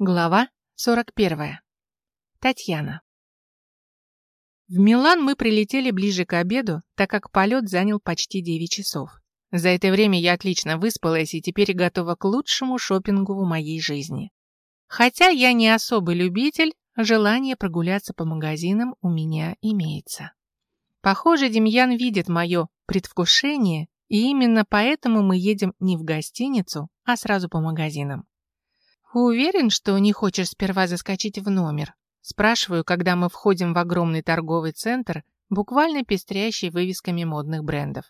Глава 41. Татьяна. В Милан мы прилетели ближе к обеду, так как полет занял почти 9 часов. За это время я отлично выспалась и теперь готова к лучшему шопингу в моей жизни. Хотя я не особый любитель, желание прогуляться по магазинам у меня имеется. Похоже, Демьян видит мое предвкушение, и именно поэтому мы едем не в гостиницу, а сразу по магазинам. «Уверен, что не хочешь сперва заскочить в номер?» Спрашиваю, когда мы входим в огромный торговый центр, буквально пестрящий вывесками модных брендов.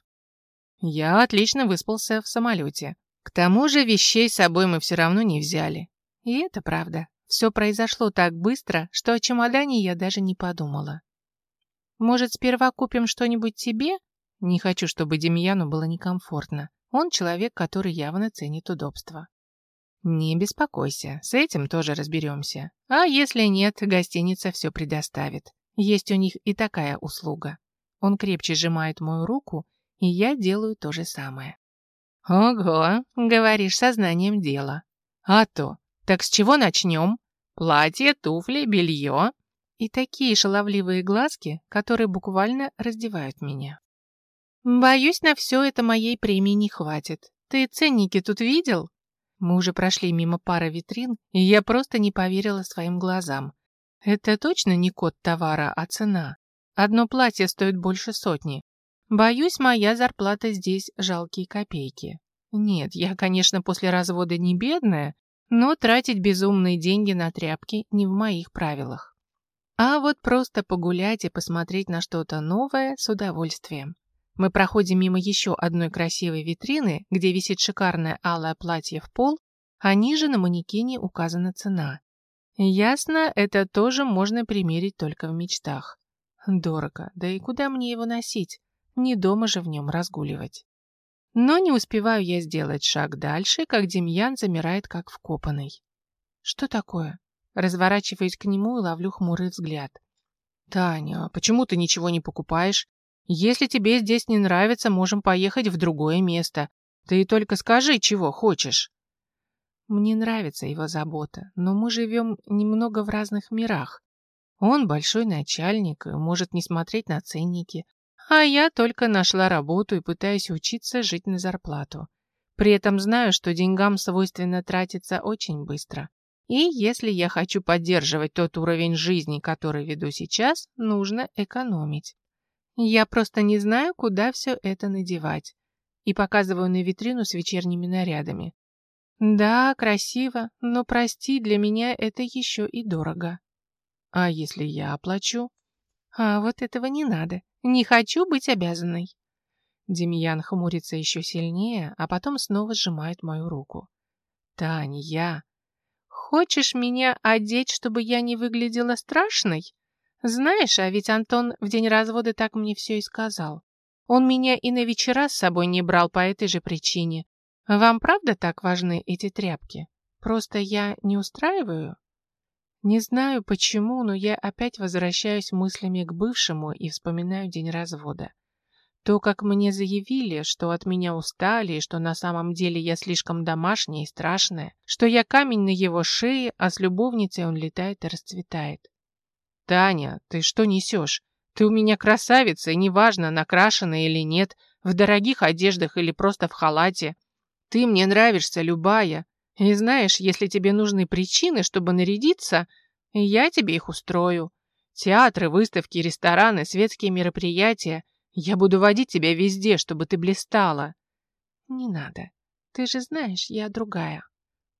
Я отлично выспался в самолете. К тому же вещей с собой мы все равно не взяли. И это правда. Все произошло так быстро, что о чемодане я даже не подумала. Может, сперва купим что-нибудь тебе? Не хочу, чтобы Демьяну было некомфортно. Он человек, который явно ценит удобство. Не беспокойся, с этим тоже разберемся. А если нет, гостиница все предоставит. Есть у них и такая услуга. Он крепче сжимает мою руку, и я делаю то же самое. Ого, говоришь сознанием дела. А то, так с чего начнем? Платье, туфли, белье. И такие шаловливые глазки, которые буквально раздевают меня. Боюсь, на все это моей премии не хватит. Ты ценники тут видел? Мы уже прошли мимо пары витрин, и я просто не поверила своим глазам. Это точно не код товара, а цена. Одно платье стоит больше сотни. Боюсь, моя зарплата здесь жалкие копейки. Нет, я, конечно, после развода не бедная, но тратить безумные деньги на тряпки не в моих правилах. А вот просто погулять и посмотреть на что-то новое с удовольствием. Мы проходим мимо еще одной красивой витрины, где висит шикарное алое платье в пол, а ниже на манекене указана цена. Ясно, это тоже можно примерить только в мечтах. Дорого, да и куда мне его носить? Не дома же в нем разгуливать. Но не успеваю я сделать шаг дальше, как Демьян замирает как вкопанный. Что такое? Разворачиваюсь к нему и ловлю хмурый взгляд. «Таня, а почему ты ничего не покупаешь? Если тебе здесь не нравится, можем поехать в другое место. Ты только скажи, чего хочешь. Мне нравится его забота, но мы живем немного в разных мирах. Он большой начальник и может не смотреть на ценники, а я только нашла работу и пытаюсь учиться жить на зарплату. При этом знаю, что деньгам свойственно тратиться очень быстро. И если я хочу поддерживать тот уровень жизни, который веду сейчас, нужно экономить. Я просто не знаю, куда все это надевать. И показываю на витрину с вечерними нарядами. Да, красиво, но прости, для меня это еще и дорого. А если я оплачу? А вот этого не надо. Не хочу быть обязанной. Демьян хмурится еще сильнее, а потом снова сжимает мою руку. Таня, я... Хочешь меня одеть, чтобы я не выглядела страшной? Знаешь, а ведь Антон в день развода так мне все и сказал. Он меня и на вечера с собой не брал по этой же причине. Вам правда так важны эти тряпки? Просто я не устраиваю? Не знаю почему, но я опять возвращаюсь мыслями к бывшему и вспоминаю день развода. То, как мне заявили, что от меня устали, и что на самом деле я слишком домашняя и страшная, что я камень на его шее, а с любовницей он летает и расцветает. «Таня, ты что несешь? Ты у меня красавица, и неважно, накрашена или нет, в дорогих одеждах или просто в халате. Ты мне нравишься, любая. И знаешь, если тебе нужны причины, чтобы нарядиться, я тебе их устрою. Театры, выставки, рестораны, светские мероприятия. Я буду водить тебя везде, чтобы ты блистала». «Не надо. Ты же знаешь, я другая».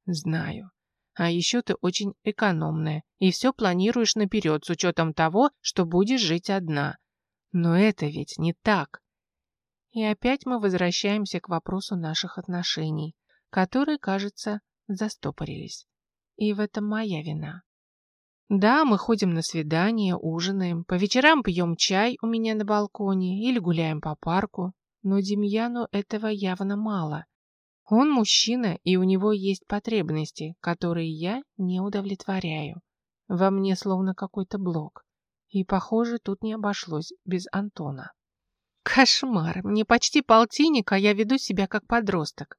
«Знаю. А еще ты очень экономная и все планируешь наперед с учетом того, что будешь жить одна. Но это ведь не так. И опять мы возвращаемся к вопросу наших отношений, которые, кажется, застопорились. И в этом моя вина. Да, мы ходим на свидания, ужинаем, по вечерам пьем чай у меня на балконе или гуляем по парку, но Демьяну этого явно мало, он мужчина, и у него есть потребности, которые я не удовлетворяю. Во мне словно какой-то блок. И, похоже, тут не обошлось без Антона. Кошмар! Мне почти полтинник, а я веду себя как подросток.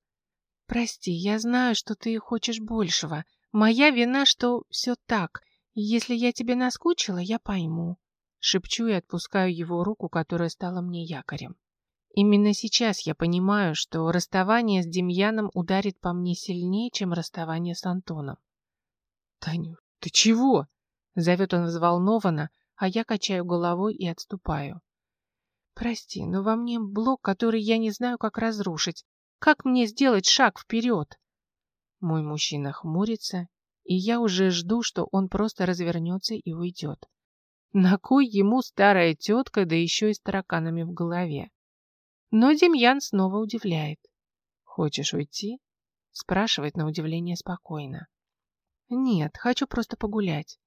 Прости, я знаю, что ты хочешь большего, Моя вина, что все так. Если я тебе наскучила, я пойму. Шепчу и отпускаю его руку, которая стала мне якорем. Именно сейчас я понимаю, что расставание с Демьяном ударит по мне сильнее, чем расставание с Антоном. «Таню, ты чего?» — зовет он взволнованно, а я качаю головой и отступаю. «Прости, но во мне блок, который я не знаю, как разрушить. Как мне сделать шаг вперед?» Мой мужчина хмурится, и я уже жду, что он просто развернется и уйдет. На кой ему старая тетка, да еще и с тараканами в голове? Но Демьян снова удивляет. «Хочешь уйти?» Спрашивает на удивление спокойно. «Нет, хочу просто погулять».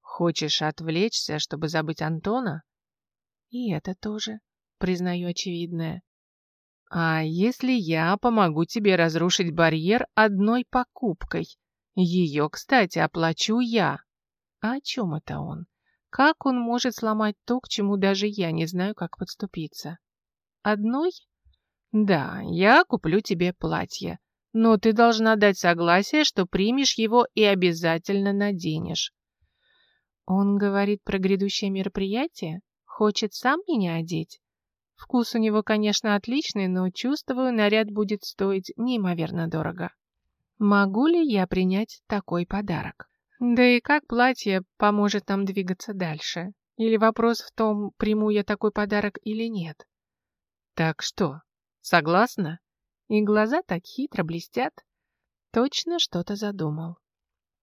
«Хочешь отвлечься, чтобы забыть Антона?» «И это тоже, признаю очевидное. А если я помогу тебе разрушить барьер одной покупкой? Ее, кстати, оплачу я. А о чем это он? Как он может сломать то, к чему даже я не знаю, как подступиться? Одной? Да, я куплю тебе платье. Но ты должна дать согласие, что примешь его и обязательно наденешь. Он говорит про грядущее мероприятие? Хочет сам меня одеть? Вкус у него, конечно, отличный, но, чувствую, наряд будет стоить неимоверно дорого. Могу ли я принять такой подарок? Да и как платье поможет нам двигаться дальше? Или вопрос в том, приму я такой подарок или нет? Так что, согласна? И глаза так хитро блестят. Точно что-то задумал.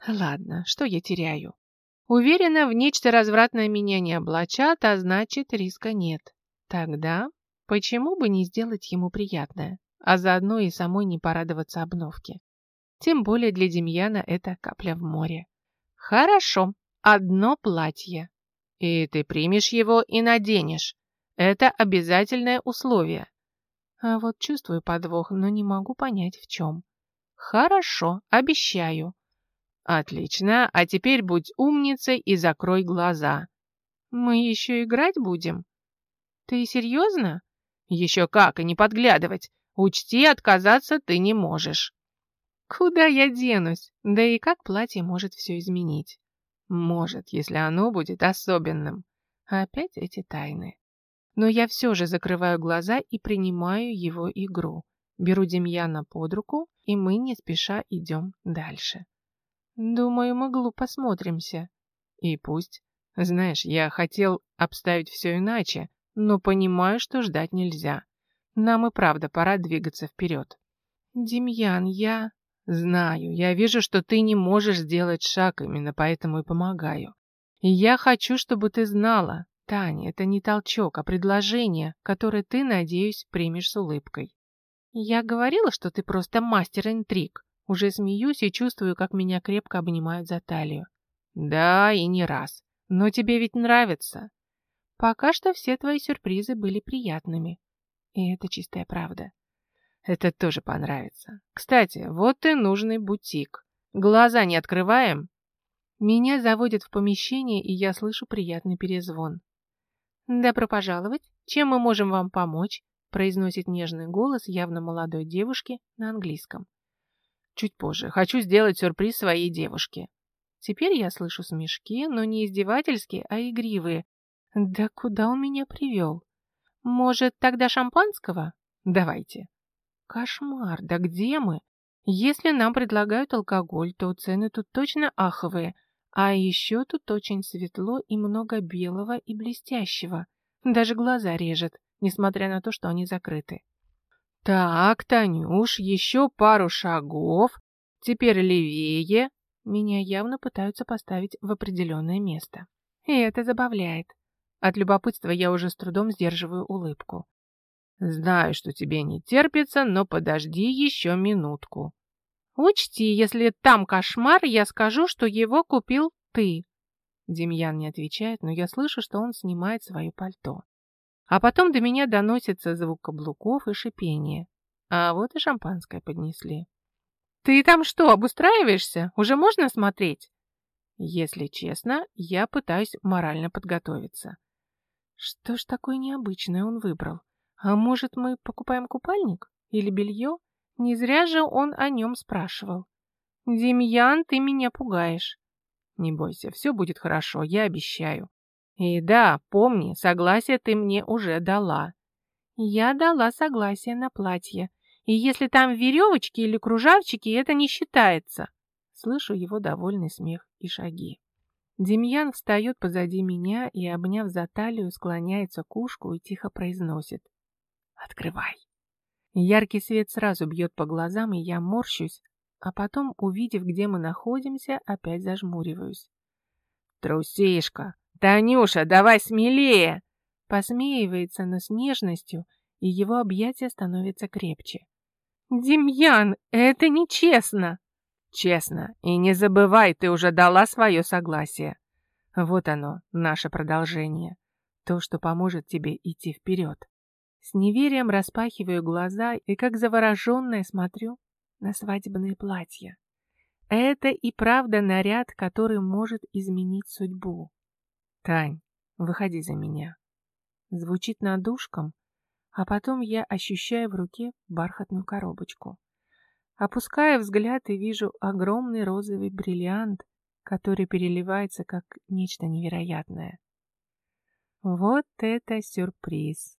Ладно, что я теряю? Уверена, в нечто развратное меня не облачат, а значит, риска нет. Тогда почему бы не сделать ему приятное, а заодно и самой не порадоваться обновке? Тем более для Демьяна это капля в море. Хорошо, одно платье. И ты примешь его и наденешь. Это обязательное условие. А вот чувствую подвох, но не могу понять в чем. Хорошо, обещаю. Отлично, а теперь будь умницей и закрой глаза. Мы еще играть будем? Ты серьезно? Еще как, и не подглядывать. Учти, отказаться ты не можешь. Куда я денусь? Да и как платье может все изменить? Может, если оно будет особенным. Опять эти тайны. Но я все же закрываю глаза и принимаю его игру. Беру Демьяна под руку, и мы не спеша идем дальше. Думаю, мы глупо смотримся. И пусть. Знаешь, я хотел обставить все иначе, но понимаю, что ждать нельзя. Нам и правда пора двигаться вперед. Демьян, я... Знаю, я вижу, что ты не можешь сделать шаг, именно поэтому и помогаю. И я хочу, чтобы ты знала, Таня, это не толчок, а предложение, которое ты, надеюсь, примешь с улыбкой. Я говорила, что ты просто мастер интриг. Уже смеюсь и чувствую, как меня крепко обнимают за талию. Да, и не раз. Но тебе ведь нравится. Пока что все твои сюрпризы были приятными. И это чистая правда. Это тоже понравится. Кстати, вот и нужный бутик. Глаза не открываем? Меня заводят в помещение, и я слышу приятный перезвон. «Добро пожаловать! Чем мы можем вам помочь?» произносит нежный голос явно молодой девушки на английском. Чуть позже. Хочу сделать сюрприз своей девушке. Теперь я слышу смешки, но не издевательские, а игривые, да куда он меня привел? Может, тогда шампанского? Давайте. Кошмар, да где мы? Если нам предлагают алкоголь, то цены тут точно аховые. А еще тут очень светло и много белого и блестящего. Даже глаза режет, несмотря на то, что они закрыты. Так, Танюш, еще пару шагов. Теперь левее. Меня явно пытаются поставить в определенное место. И это забавляет. От любопытства я уже с трудом сдерживаю улыбку. Знаю, что тебе не терпится, но подожди еще минутку. Учти, если там кошмар, я скажу, что его купил ты. Демьян не отвечает, но я слышу, что он снимает свое пальто. А потом до меня доносится звук каблуков и шипение. А вот и шампанское поднесли. «Ты там что, обустраиваешься? Уже можно смотреть?» Если честно, я пытаюсь морально подготовиться. Что ж такое необычное он выбрал? А может, мы покупаем купальник? Или белье? Не зря же он о нем спрашивал. «Демьян, ты меня пугаешь». «Не бойся, все будет хорошо, я обещаю». «И да, помни, согласие ты мне уже дала». «Я дала согласие на платье. И если там веревочки или кружавчики, это не считается». Слышу его довольный смех и шаги. Демьян встает позади меня и, обняв за талию, склоняется к ушку и тихо произносит. «Открывай». Яркий свет сразу бьет по глазам, и я морщусь, а потом, увидев, где мы находимся, опять зажмуриваюсь. «Трусишка! Танюша, давай смелее!» Посмеивается, но с нежностью, и его объятия становятся крепче. «Демьян, это нечестно!» «Честно, и не забывай, ты уже дала свое согласие. Вот оно, наше продолжение. То, что поможет тебе идти вперед». С неверием распахиваю глаза и как завороженная смотрю на свадебное платье. Это и правда наряд, который может изменить судьбу. Тань, выходи за меня. Звучит над ушком, а потом я ощущаю в руке бархатную коробочку. Опускаю взгляд и вижу огромный розовый бриллиант, который переливается как нечто невероятное. Вот это сюрприз!